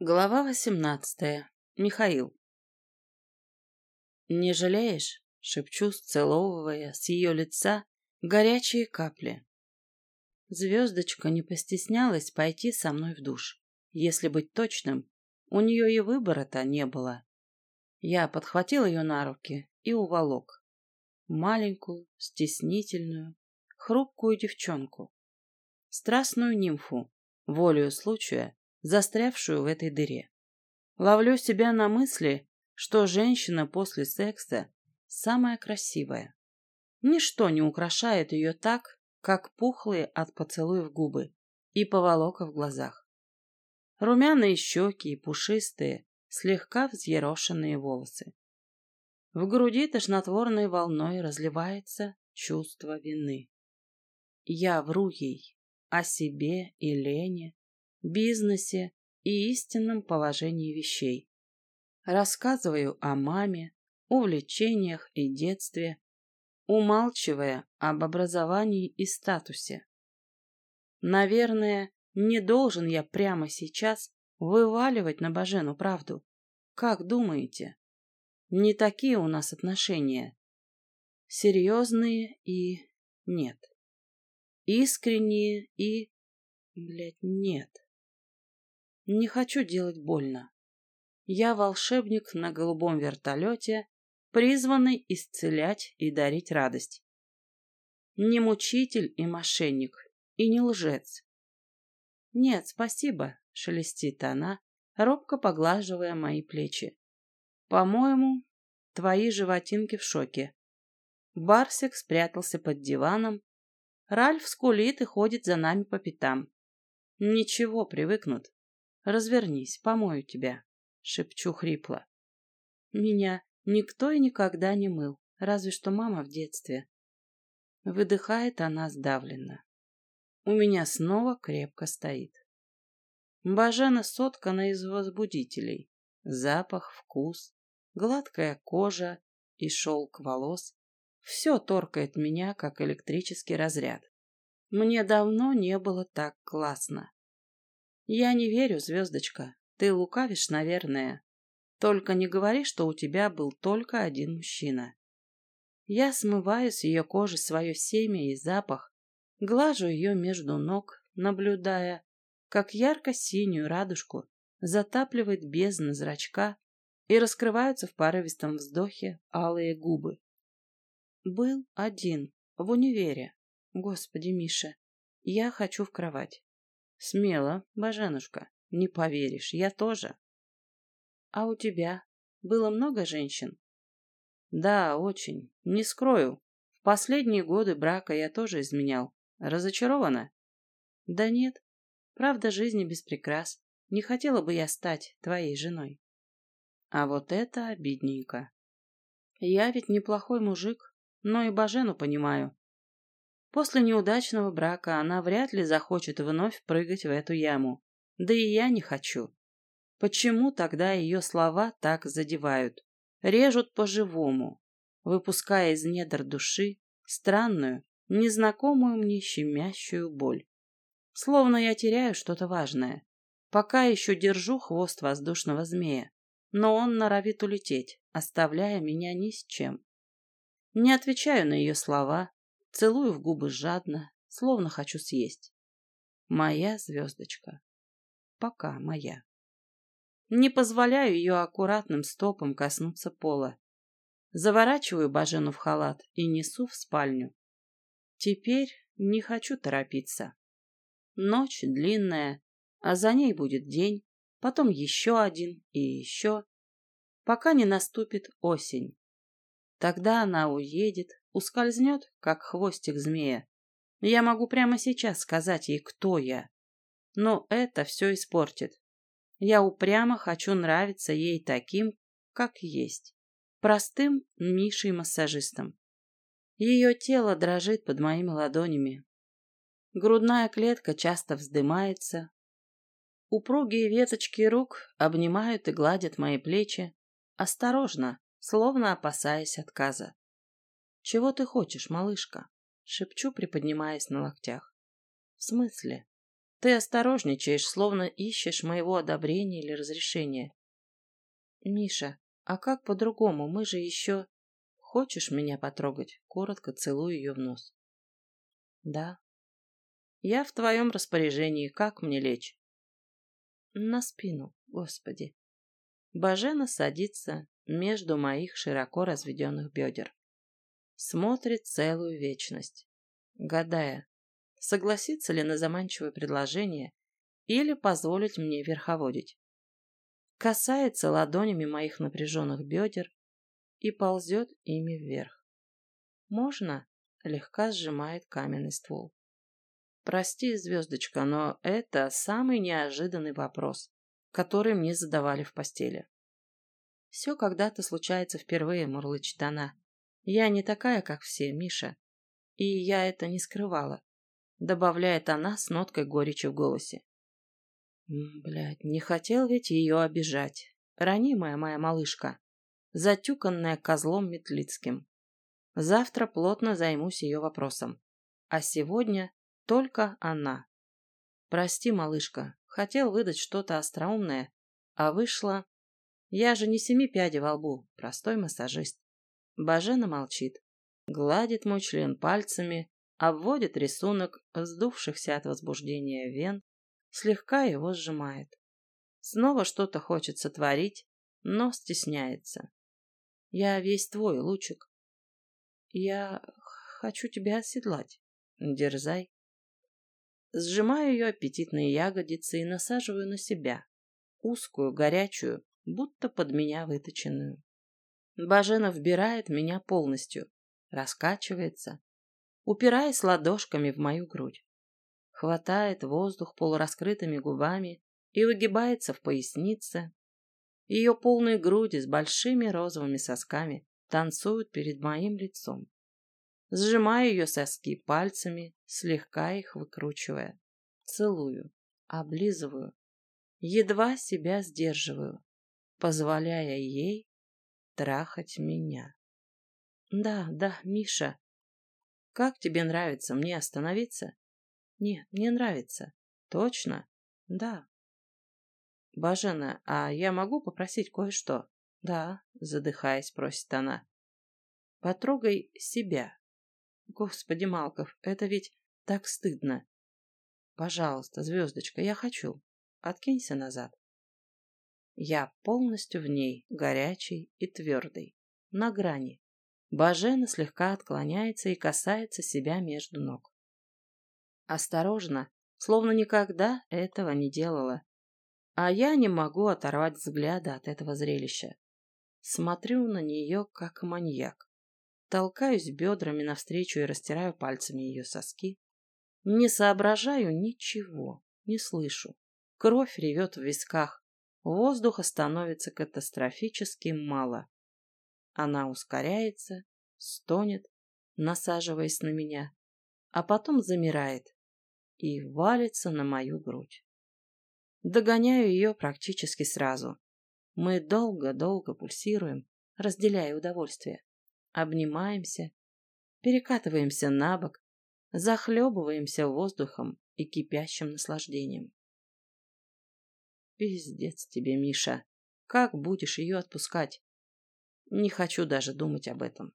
Глава восемнадцатая. Михаил. «Не жалеешь?» — шепчу, сцеловывая с ее лица горячие капли. Звездочка не постеснялась пойти со мной в душ. Если быть точным, у нее и выбора-то не было. Я подхватил ее на руки и уволок. Маленькую, стеснительную, хрупкую девчонку. Страстную нимфу, волею случая, застрявшую в этой дыре. Ловлю себя на мысли, что женщина после секса самая красивая. Ничто не украшает ее так, как пухлые от поцелуев губы и поволока в глазах. Румяные щеки и пушистые, слегка взъерошенные волосы. В груди тошнотворной волной разливается чувство вины. Я вру ей о себе и Лене, бизнесе и истинном положении вещей. Рассказываю о маме, увлечениях и детстве, умалчивая об образовании и статусе. Наверное, не должен я прямо сейчас вываливать на Бажену правду. Как думаете? Не такие у нас отношения. Серьезные и нет. Искренние и... Блядь, нет. Не хочу делать больно. Я волшебник на голубом вертолете, призванный исцелять и дарить радость. Не мучитель и мошенник, и не лжец. Нет, спасибо, шелестит она, робко поглаживая мои плечи. По-моему, твои животинки в шоке. Барсик спрятался под диваном. Ральф скулит и ходит за нами по пятам. Ничего, привыкнут. Развернись, помою тебя, шепчу хрипло. Меня никто и никогда не мыл, разве что мама в детстве. Выдыхает она сдавленно. У меня снова крепко стоит. Бажена соткана из возбудителей. Запах, вкус, гладкая кожа и шелк волос. Все торкает меня, как электрический разряд. Мне давно не было так классно. Я не верю, звездочка. Ты лукавишь, наверное. Только не говори, что у тебя был только один мужчина. Я смываю с ее кожи свое семя и запах, глажу ее между ног, наблюдая, как ярко-синюю радужку затапливает бездна зрачка и раскрываются в порывистом вздохе алые губы. Был один, в универе. Господи, Миша, я хочу в кровать. Смело, Баженушка, не поверишь, я тоже. А у тебя было много женщин? Да, очень. Не скрою. В последние годы брака я тоже изменял. Разочарована? Да нет. Правда жизни без прикрас. Не хотела бы я стать твоей женой. А вот это обидненько. Я ведь неплохой мужик, но и Бажену понимаю. После неудачного брака она вряд ли захочет вновь прыгать в эту яму. Да и я не хочу. Почему тогда ее слова так задевают? Режут по-живому, выпуская из недр души странную, незнакомую мне щемящую боль. Словно я теряю что-то важное. Пока еще держу хвост воздушного змея, но он норовит улететь, оставляя меня ни с чем. Не отвечаю на ее слова, Целую в губы жадно, словно хочу съесть. Моя звездочка. Пока моя. Не позволяю ее аккуратным стопом коснуться пола. Заворачиваю Бажену в халат и несу в спальню. Теперь не хочу торопиться. Ночь длинная, а за ней будет день, потом еще один и еще, пока не наступит осень. Тогда она уедет, ускользнет, как хвостик змея. Я могу прямо сейчас сказать ей, кто я. Но это все испортит. Я упрямо хочу нравиться ей таким, как есть. Простым Мишей-массажистом. Ее тело дрожит под моими ладонями. Грудная клетка часто вздымается. Упругие веточки рук обнимают и гладят мои плечи. Осторожно, словно опасаясь отказа. «Чего ты хочешь, малышка?» — шепчу, приподнимаясь на локтях. «В смысле?» Ты осторожничаешь, словно ищешь моего одобрения или разрешения. Миша, а как по-другому? Мы же еще... Хочешь меня потрогать? Коротко целую ее в нос. Да. Я в твоем распоряжении. Как мне лечь? На спину, господи. Бажена садится между моих широко разведенных бедер. Смотрит целую вечность, гадая, согласится ли на заманчивое предложение или позволить мне верховодить. Касается ладонями моих напряженных бедер и ползет ими вверх. «Можно?» — слегка сжимает каменный ствол. «Прости, звездочка, но это самый неожиданный вопрос, который мне задавали в постели». «Все когда-то случается впервые», — мурлычет она. «Я не такая, как все, Миша. И я это не скрывала», — добавляет она с ноткой горечи в голосе. Блядь, не хотел ведь ее обижать. Ранимая моя малышка затюканная козлом Метлицким. Завтра плотно займусь ее вопросом. А сегодня только она. Прости, малышка, хотел выдать что-то остроумное, а вышло... Я же не семи пядей во лбу, простой массажист. Бажена молчит, гладит мой член пальцами, обводит рисунок вздувшихся от возбуждения вен, слегка его сжимает. Снова что-то хочет сотворить, но стесняется. Я весь твой, Лучик. Я хочу тебя оседлать. Дерзай. Сжимаю ее аппетитные ягодицы и насаживаю на себя. Узкую, горячую, будто под меня выточенную. Бажена вбирает меня полностью, раскачивается, упираясь ладошками в мою грудь. Хватает воздух полураскрытыми губами и выгибается в пояснице, ее полные груди с большими розовыми сосками танцуют перед моим лицом. Сжимаю ее соски пальцами, слегка их выкручивая. Целую, облизываю, едва себя сдерживаю, позволяя ей трахать меня. Да, да, Миша. Как тебе нравится мне остановиться? Нет, мне нравится. Точно? Да. «Бажена, а я могу попросить кое-что?» «Да», — задыхаясь, просит она. «Потрогай себя». «Господи, Малков, это ведь так стыдно». «Пожалуйста, звездочка, я хочу. Откинься назад». Я полностью в ней, горячий и твердый, на грани. Бажена слегка отклоняется и касается себя между ног. Осторожно, словно никогда этого не делала, а я не могу оторвать взгляда от этого зрелища. Смотрю на нее, как маньяк. Толкаюсь бедрами навстречу и растираю пальцами ее соски. Не соображаю ничего, не слышу. Кровь ревет в висках. Воздуха становится катастрофически мало. Она ускоряется, стонет, насаживаясь на меня, а потом замирает и валится на мою грудь. Догоняю ее практически сразу. Мы долго-долго пульсируем, разделяя удовольствие. Обнимаемся, перекатываемся на бок, захлебываемся воздухом и кипящим наслаждением. Пиздец тебе, Миша. Как будешь ее отпускать? Не хочу даже думать об этом.